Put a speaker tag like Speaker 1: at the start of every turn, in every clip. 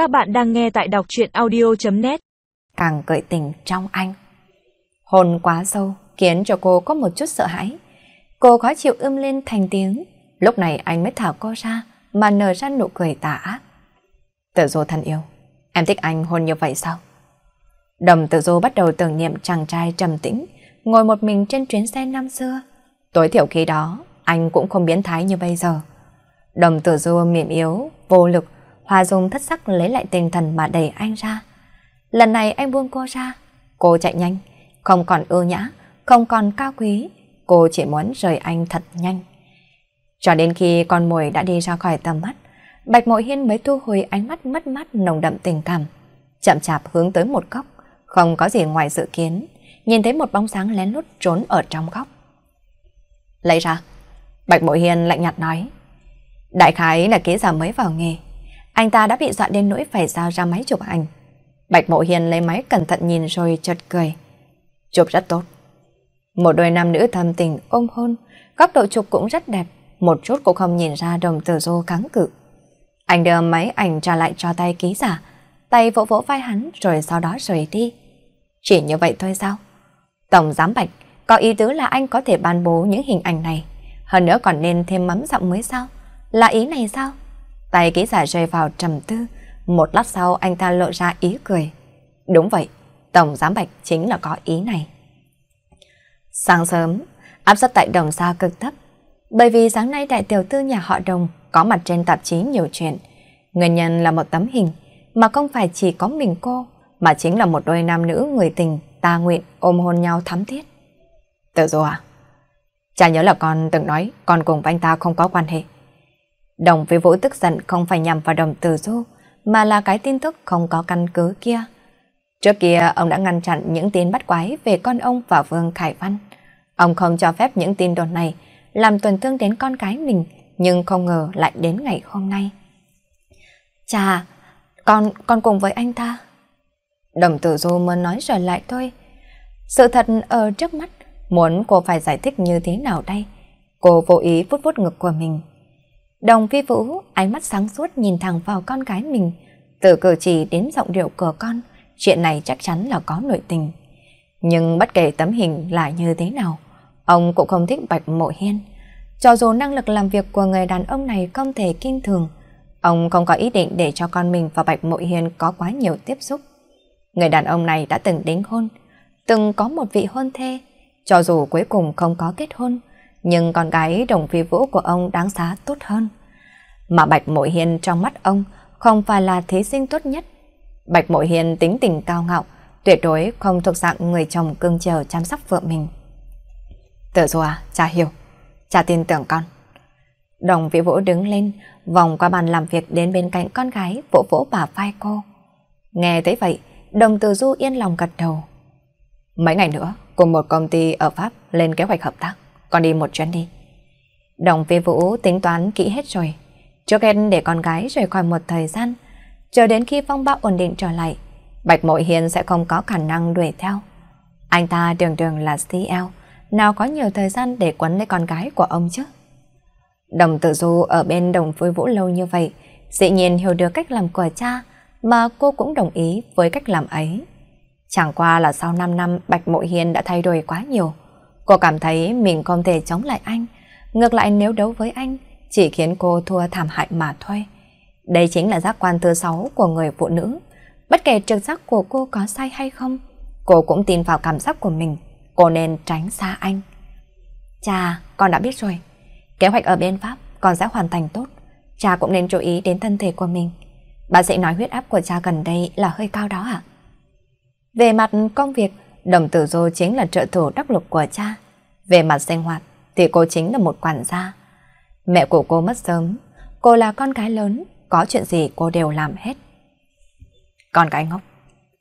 Speaker 1: Các bạn đang nghe tại đọc truyện audio.net
Speaker 2: Càng gợi tình trong anh. Hồn quá sâu khiến cho cô có một chút sợ hãi. Cô khó chịu ưm lên thành tiếng. Lúc này anh mới thả cô ra mà nở ra nụ cười tà ác. Tự dô thân yêu, em thích anh hôn như vậy sao? Đồng tự dô bắt đầu tưởng niệm chàng trai trầm tĩnh, ngồi một mình trên chuyến xe năm xưa. Tối thiểu khi đó, anh cũng không biến thái như bây giờ. Đồng tự dô mềm yếu, vô lực, Hoa Dung thất sắc lấy lại tinh thần mà đẩy anh ra. Lần này anh buông cô ra, cô chạy nhanh, không còn ưu nhã, không còn cao quý, cô chỉ muốn rời anh thật nhanh. Cho đến khi con mồi đã đi ra khỏi tầm mắt, Bạch Mội Hiên mới thu hồi ánh mắt mất mát nồng đậm tình cảm, chậm chạp hướng tới một góc, không có gì ngoài dự kiến, nhìn thấy một bóng sáng lén lút trốn ở trong góc. Lấy ra, Bạch Mội Hiên lạnh nhạt nói, đại khái là ký giả mới vào nghề, anh ta đã bị dọa đến nỗi phải giao ra máy chụp ảnh. Bạch Mộ Hiền lấy máy cẩn thận nhìn rồi chợt cười. Chụp rất tốt. Một đôi nam nữ thầm tình ôm hôn, góc độ chụp cũng rất đẹp, một chút cũng không nhìn ra đồng tử dô kháng cự. Anh đưa máy ảnh trả lại cho tay ký giả, tay vỗ vỗ vai hắn rồi sau đó rời đi. Chỉ như vậy thôi sao? Tổng giám Bạch có ý tứ là anh có thể ban bố những hình ảnh này, hơn nữa còn nên thêm mắm dặm mới sao? Là ý này sao? Tay ký giả rơi vào trầm tư, một lát sau anh ta lộ ra ý cười. Đúng vậy, Tổng Giám Bạch chính là có ý này. Sáng sớm, áp suất tại đồng xa cực thấp, bởi vì sáng nay đại tiểu thư nhà họ đồng có mặt trên tạp chí nhiều chuyện. Nguyên nhân là một tấm hình, mà không phải chỉ có mình cô, mà chính là một đôi nam nữ người tình, ta nguyện ôm hôn nhau thắm thiết. Tự dù à? Cha nhớ là con từng nói con cùng với anh ta không có quan hệ. Đồng với Vũ tức giận không phải nhằm vào đồng tử du, mà là cái tin tức không có căn cứ kia. Trước kia ông đã ngăn chặn những tin bắt quái về con ông và Vương Khải Văn. Ông không cho phép những tin đồn này làm tuần thương đến con cái mình, nhưng không ngờ lại đến ngày hôm nay. Chà, con, con cùng với anh ta. Đồng tử du mới nói trở lại thôi. Sự thật ở trước mắt, muốn cô phải giải thích như thế nào đây? Cô vô ý vút vút ngực của mình. Đồng phi vũ, ánh mắt sáng suốt nhìn thẳng vào con gái mình, từ cử chỉ đến giọng điệu của con, chuyện này chắc chắn là có nội tình. Nhưng bất kể tấm hình là như thế nào, ông cũng không thích Bạch Mộ Hiên. Cho dù năng lực làm việc của người đàn ông này không thể kinh thường, ông không có ý định để cho con mình và Bạch Mộ Hiên có quá nhiều tiếp xúc. Người đàn ông này đã từng đính hôn, từng có một vị hôn thê, cho dù cuối cùng không có kết hôn, nhưng con gái đồng phi vũ của ông đáng giá tốt hơn. Mà Bạch Mội Hiền trong mắt ông không phải là thí sinh tốt nhất. Bạch Mội Hiền tính tình cao ngạo, tuyệt đối không thuộc dạng người chồng cưng chờ chăm sóc vợ mình. Tự dù à, cha hiểu, cha tin tưởng con. Đồng vĩ vũ đứng lên, vòng qua bàn làm việc đến bên cạnh con gái, vỗ vỗ bà vai cô. Nghe thấy vậy, đồng từ du yên lòng gật đầu. Mấy ngày nữa, cùng một công ty ở Pháp lên kế hoạch hợp tác con đi một chuyến đi. Đồng phi vũ tính toán kỹ hết rồi. Trước hết để con gái rời khỏi một thời gian, chờ đến khi phong bão ổn định trở lại, Bạch Mội Hiền sẽ không có khả năng đuổi theo. Anh ta đường đường là CL, nào có nhiều thời gian để quấn lấy con gái của ông chứ. Đồng tử du ở bên đồng phi vũ lâu như vậy, dĩ nhiên hiểu được cách làm của cha, mà cô cũng đồng ý với cách làm ấy. Chẳng qua là sau 5 năm Bạch Mội Hiền đã thay đổi quá nhiều. Cô cảm thấy mình không thể chống lại anh. Ngược lại nếu đấu với anh, chỉ khiến cô thua thảm hại mà thôi. Đây chính là giác quan thứ sáu của người phụ nữ. Bất kể trực giác của cô có sai hay không, cô cũng tin vào cảm giác của mình. Cô nên tránh xa anh. Cha, con đã biết rồi. Kế hoạch ở bên Pháp con sẽ hoàn thành tốt. Cha cũng nên chú ý đến thân thể của mình. Bác sĩ nói huyết áp của cha gần đây là hơi cao đó ạ. Về mặt công việc, Đồng tử dô chính là trợ thủ đắc lực của cha. Về mặt sinh hoạt thì cô chính là một quản gia. Mẹ của cô mất sớm, cô là con gái lớn, có chuyện gì cô đều làm hết. Con gái ngốc,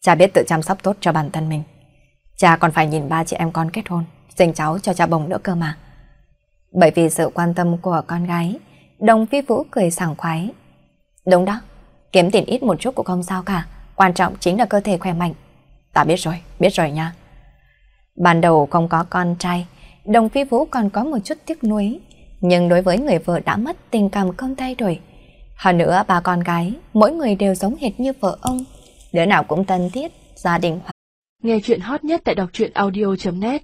Speaker 2: cha biết tự chăm sóc tốt cho bản thân mình. Cha còn phải nhìn ba chị em con kết hôn, sinh cháu cho cha bồng nữa cơ mà. Bởi vì sự quan tâm của con gái, đồng phi vũ cười sảng khoái. Đúng đó, kiếm tiền ít một chút cũng không sao cả, quan trọng chính là cơ thể khỏe mạnh. Ta biết rồi, biết rồi nha. Ban đầu không có con trai, đồng phi vũ còn có một chút tiếc nuối. Nhưng đối với người vợ đã mất tình cảm không thay đổi. Hơn nữa ba con gái, mỗi người đều giống hệt như vợ ông, đứa nào cũng thân thiết, gia đình
Speaker 3: Nghe chuyện hot nhất tại đọc truyện audio.net